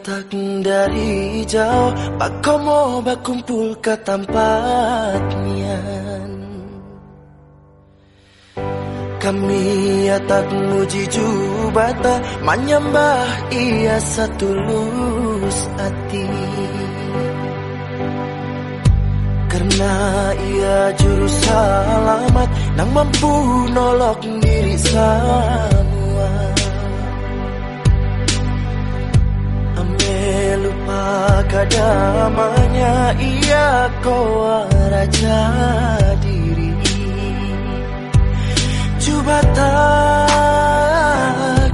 tak dari jauh Pak Komo berkumpul ke tempat nian. Kami tak muji jubata Menyembah ia setulus hati. Karena ia juru selamat Nang mampu nolok diri semua. Ame lupa kadamanya Ia kau raja diri Jubata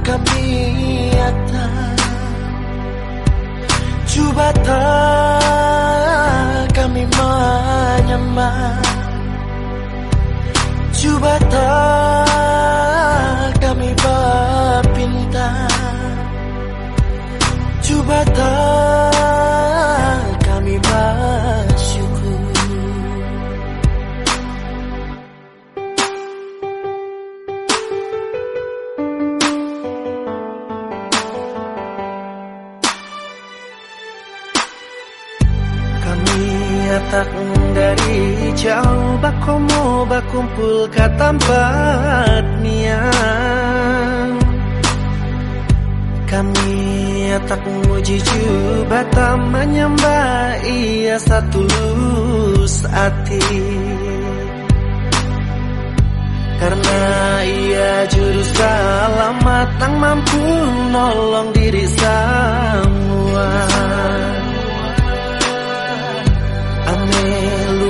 kami atas Jubata kami menyembah. Jubata kami berpinta Jubata kami bersyukur Bakumpul ke tempat nian Kami tak muji jubata menyembah ia satu lus hati. Karena ia juru selamat yang mampu nolong diri semua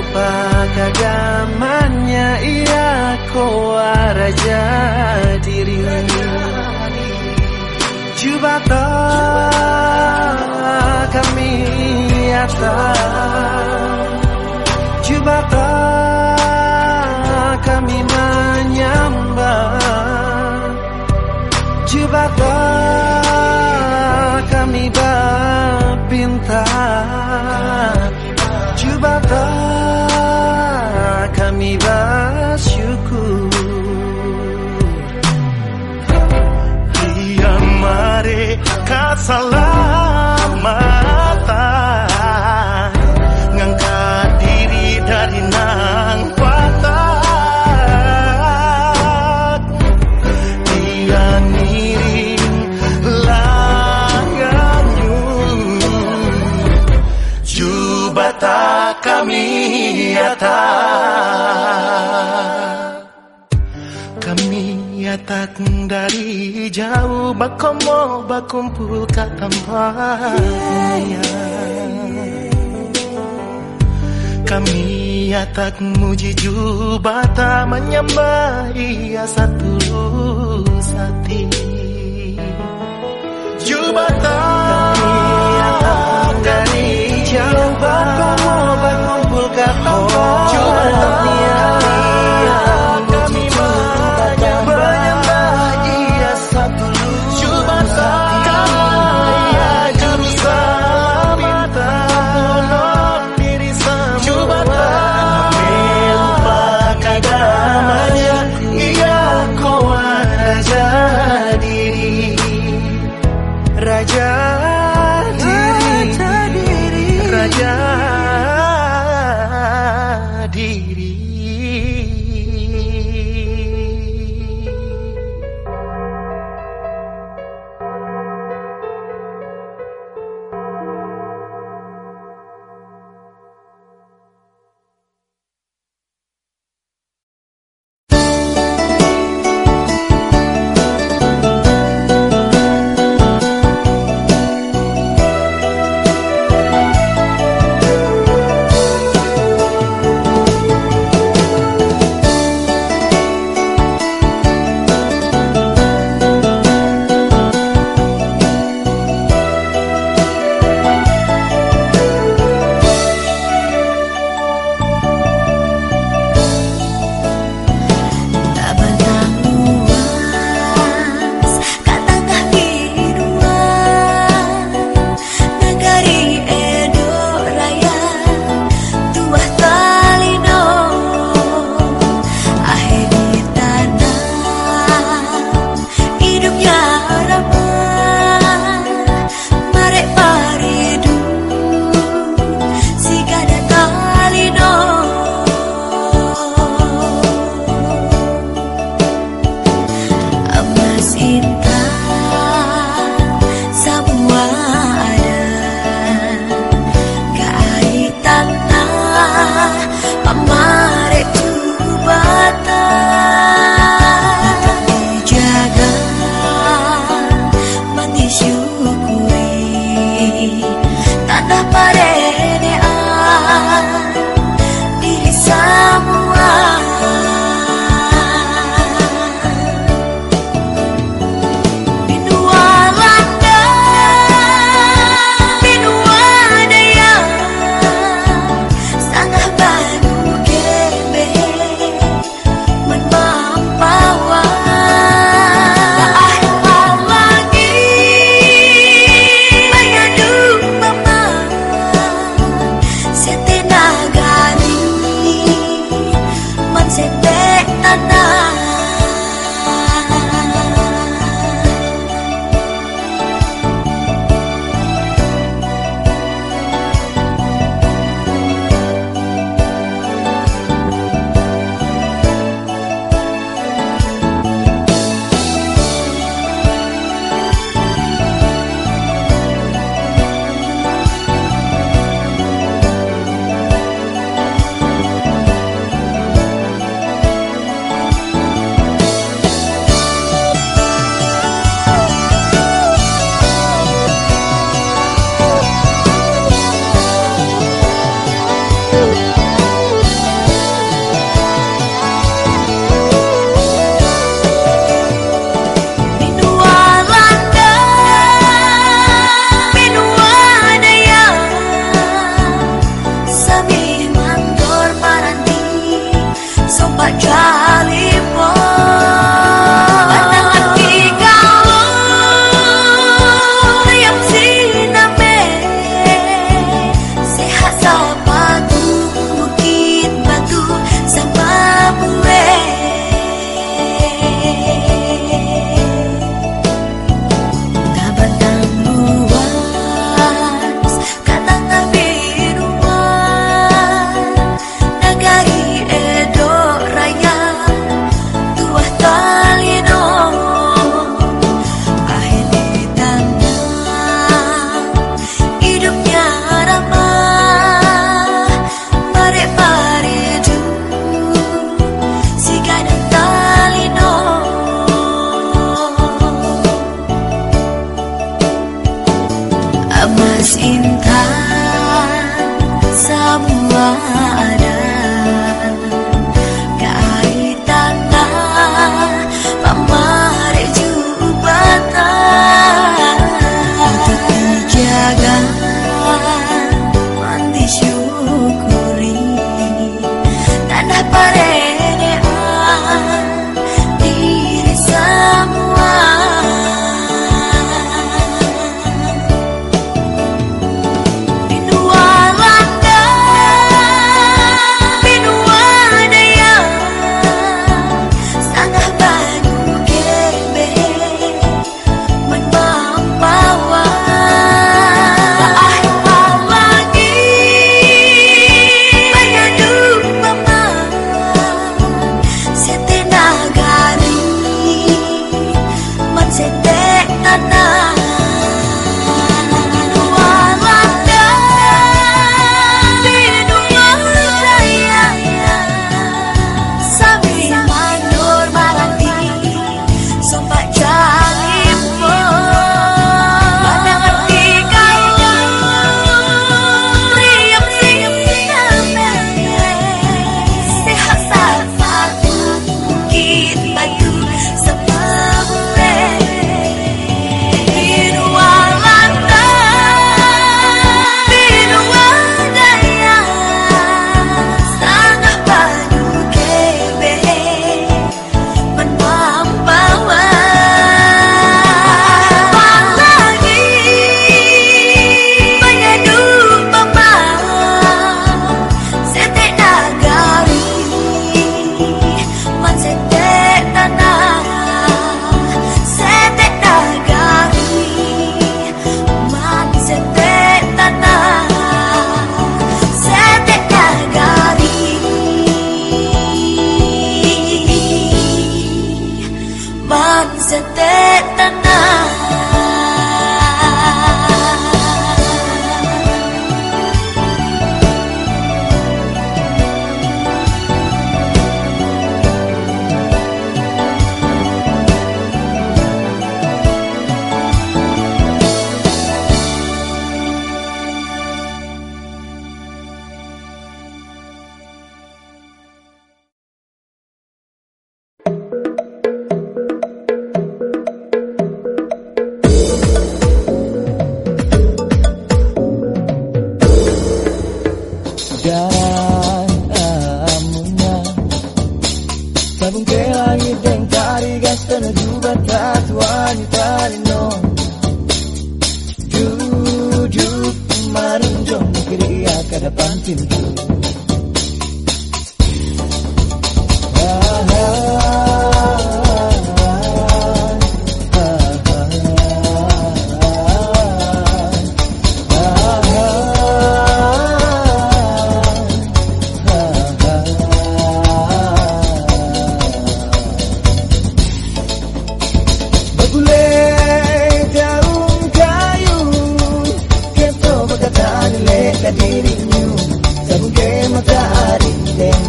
lupa kagamannya ia koa raja diri Jubata kami atas. Jubata kami menyembah Jubata kami berpinta Jubata kami bersyukur dari jauh Bakomo bakumpul ke tempatnya Kami tak muji jubata Menyembah ia satu sati. Jubata dari jauh Bakomo bakumpul ke tempat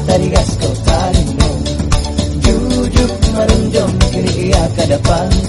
dari gas kau tarik Duduk merendam kini ia ke depan.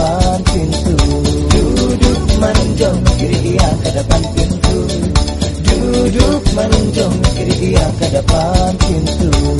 depan pintu. Duduk menonjong kiri dia ke depan pintu. Duduk menonjong kiri dia ke depan pintu.